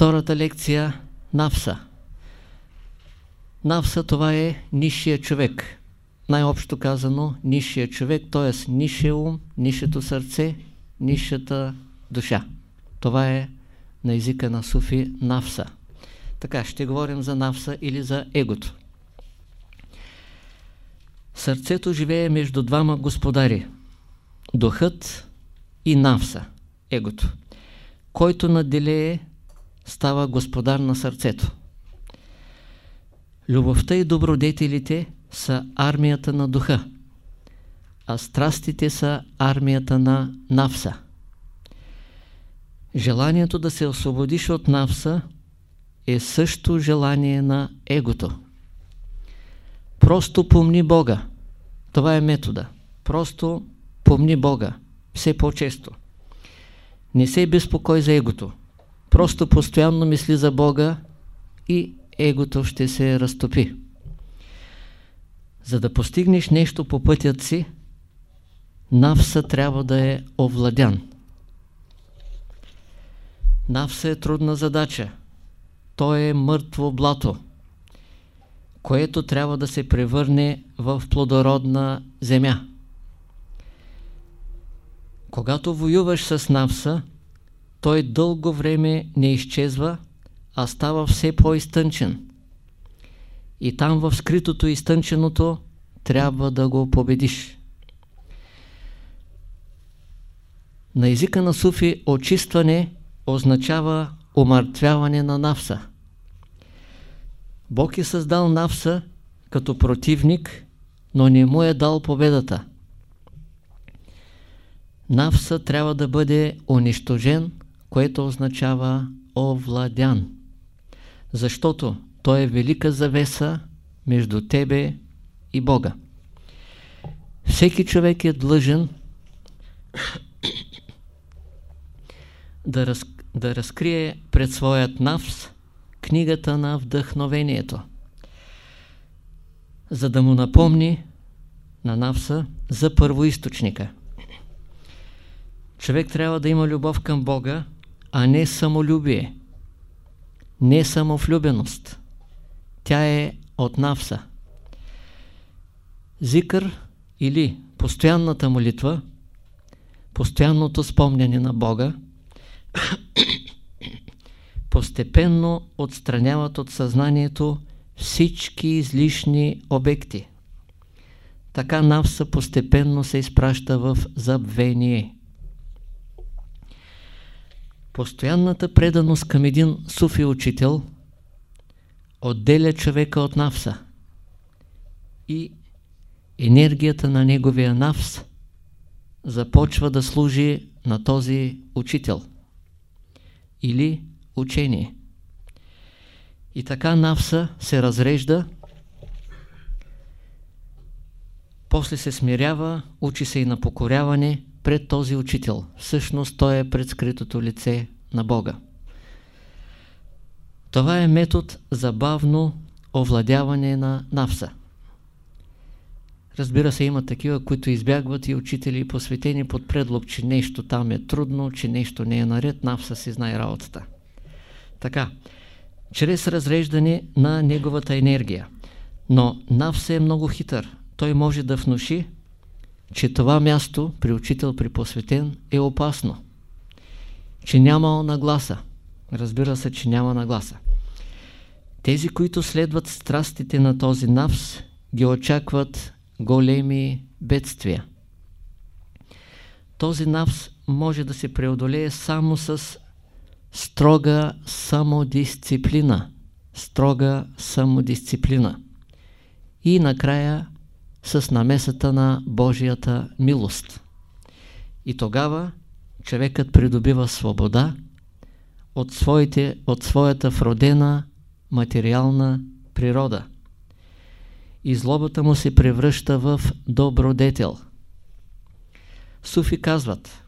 Втората лекция – Навса. Навса това е нишия човек. Най-общо казано, нишия човек, т.е. нишия ум, нишето сърце, нишата душа. Това е на езика на суфи Навса. Така, ще говорим за Навса или за егото. Сърцето живее между двама господари. Духът и Навса, егото. Който наделее става господар на сърцето. Любовта и добродетелите са армията на духа, а страстите са армията на навса. Желанието да се освободиш от навса е също желание на егото. Просто помни Бога. Това е метода. Просто помни Бога. Все по-често. Не се безпокой за егото. Просто постоянно мисли за Бога и егото ще се разтопи. За да постигнеш нещо по пътят си, навса трябва да е овладян. Навса е трудна задача. Той е мъртво блато, което трябва да се превърне в плодородна земя. Когато воюваш с навса, той дълго време не изчезва, а става все по-изтънчен. И там в скритото изтънченото трябва да го победиш. На езика на суфи очистване означава умъртвяване на навса. Бог е създал навса като противник, но не му е дал победата. Навса трябва да бъде унищожен, което означава овладян. Защото той е велика завеса между тебе и Бога. Всеки човек е длъжен да, раз, да разкрие пред своят навс книгата на вдъхновението, за да му напомни на навса за първоисточника. Човек трябва да има любов към Бога, а не самолюбие, не самовлюбеност. Тя е от навса. Зикър или постоянната молитва, постоянното спомняне на Бога, постепенно отстраняват от съзнанието всички излишни обекти. Така навса постепенно се изпраща в забвение. Постоянната преданост към един суфи учител отделя човека от навса и енергията на неговия навс започва да служи на този учител или учение. И така навса се разрежда, после се смирява, учи се и на покоряване, пред този учител. Всъщност той е пред скритото лице на Бога. Това е метод за бавно овладяване на навса. Разбира се, има такива, които избягват и учители посветени под предлог, че нещо там е трудно, че нещо не е наред, навса си знае работата. Така, чрез разреждане на неговата енергия. Но навса е много хитър. Той може да внуши че това място при учител, при посветен е опасно. Че няма нагласа. Разбира се, че няма нагласа. Тези, които следват страстите на този навс, ги очакват големи бедствия. Този навс може да се преодолее само с строга самодисциплина. Строга самодисциплина. И накрая с намесата на Божията милост. И тогава човекът придобива свобода от, своите, от своята вродена материална природа. И злобата му се превръща в добродетел. Суфи казват,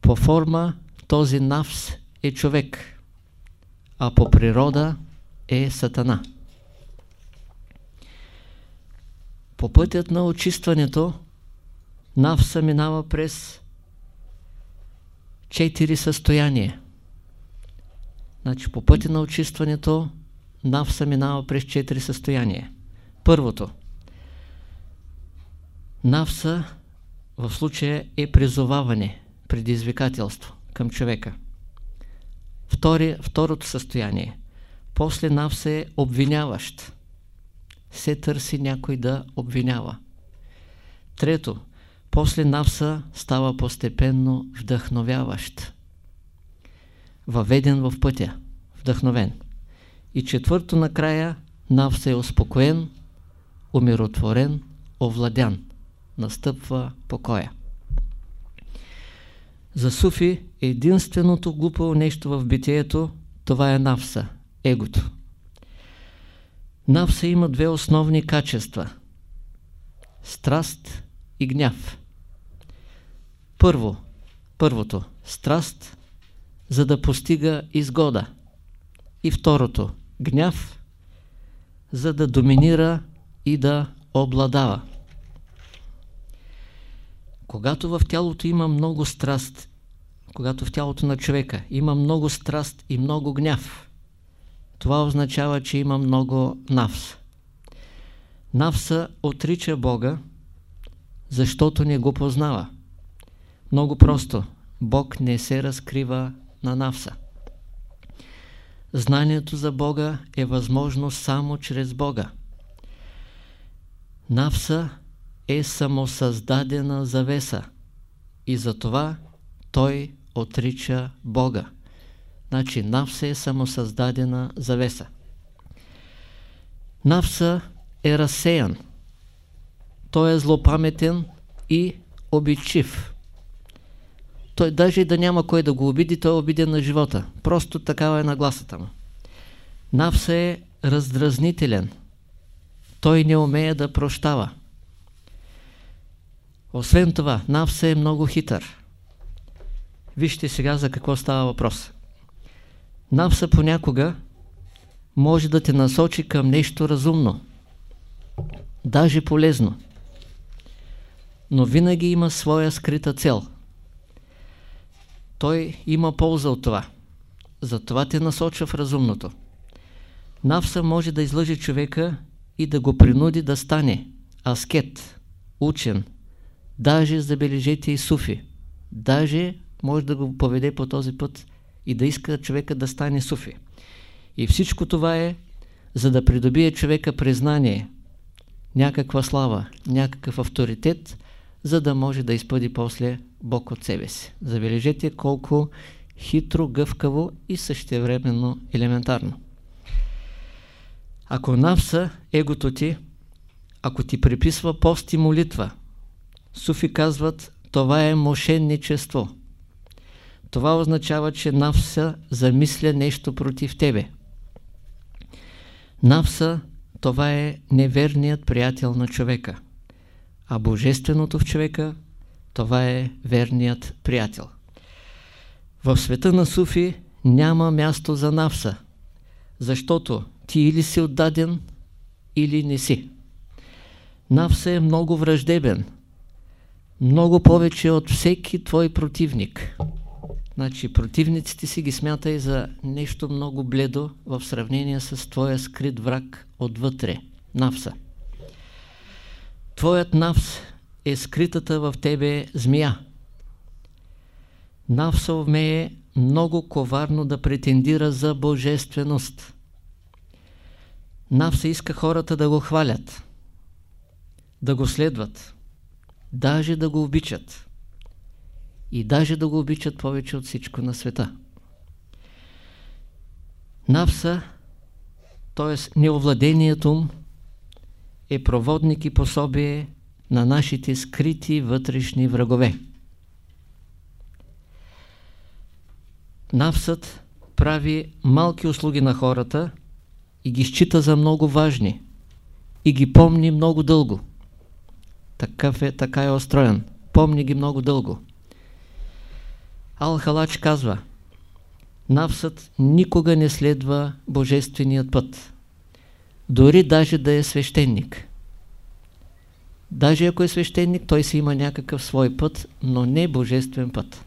по форма този навс е човек, а по природа е сатана. По пътят на очистването навса минава през четири състояния. Значи по пътя на очистването навса минава през четири състояния. Първото. Навса в случая е призоваване, предизвикателство към човека. Втори, второто състояние. После навса е обвиняващ. Се търси някой да обвинява. Трето. После навса става постепенно вдъхновяващ. Въведен в пътя. Вдъхновен. И четвърто накрая навса е успокоен, умиротворен, овладян. Настъпва покоя. За Суфи единственото глупаво нещо в битието това е навса, егото. Навса има две основни качества – страст и гняв. Първо, първото – страст, за да постига изгода. И второто – гняв, за да доминира и да обладава. Когато в тялото има много страст, когато в тялото на човека има много страст и много гняв, това означава, че има много навс. Навса отрича Бога, защото не го познава. Много просто. Бог не се разкрива на навса. Знанието за Бога е възможно само чрез Бога. Навса е самосъздадена завеса и затова той отрича Бога. Значи Навса е самосъздадена завеса. Навса е разсеян. Той е злопаметен и обичив. Той даже и да няма кой да го обиди, той е обиден на живота. Просто такава е нагласата му. Навса е раздразнителен. Той не умее да прощава. Освен това, Навса е много хитър. Вижте сега за какво става въпрос. Навса понякога може да те насочи към нещо разумно, даже полезно, но винаги има своя скрита цел. Той има полза от това. Затова те насочва в разумното. Навса може да излъжи човека и да го принуди да стане аскет, учен, даже забележете и суфи. Даже може да го поведе по този път и да иска човека да стане суфи. И всичко това е, за да придобие човека признание, някаква слава, някакъв авторитет, за да може да изпъди после Бог от себе си. Забележете колко хитро, гъвкаво и същевременно елементарно. Ако навса егото ти, ако ти приписва пост и молитва, суфи казват, това е мошенничество. Това означава, че навса замисля нещо против тебе. Навса това е неверният приятел на човека, а божественото в човека това е верният приятел. В света на Суфи няма място за навса, защото ти или си отдаден, или не си. Навса е много враждебен, много повече от всеки твой противник. Значи противниците си ги смятай за нещо много бледо в сравнение с твоя скрит враг отвътре, навса. Твоят навс е скритата в тебе змия. Навса умее много коварно да претендира за божественост. Навса иска хората да го хвалят, да го следват, даже да го обичат и даже да го обичат повече от всичко на света. Навса, т.е. неовладението му, е проводник и пособие на нашите скрити вътрешни врагове. Навсът прави малки услуги на хората и ги счита за много важни и ги помни много дълго. Такъв е, така е устроен. Помни ги много дълго. Ал-Халач казва, Навсът никога не следва божественият път. Дори даже да е свещеник. Даже ако е свещеник, той си има някакъв свой път, но не божествен път.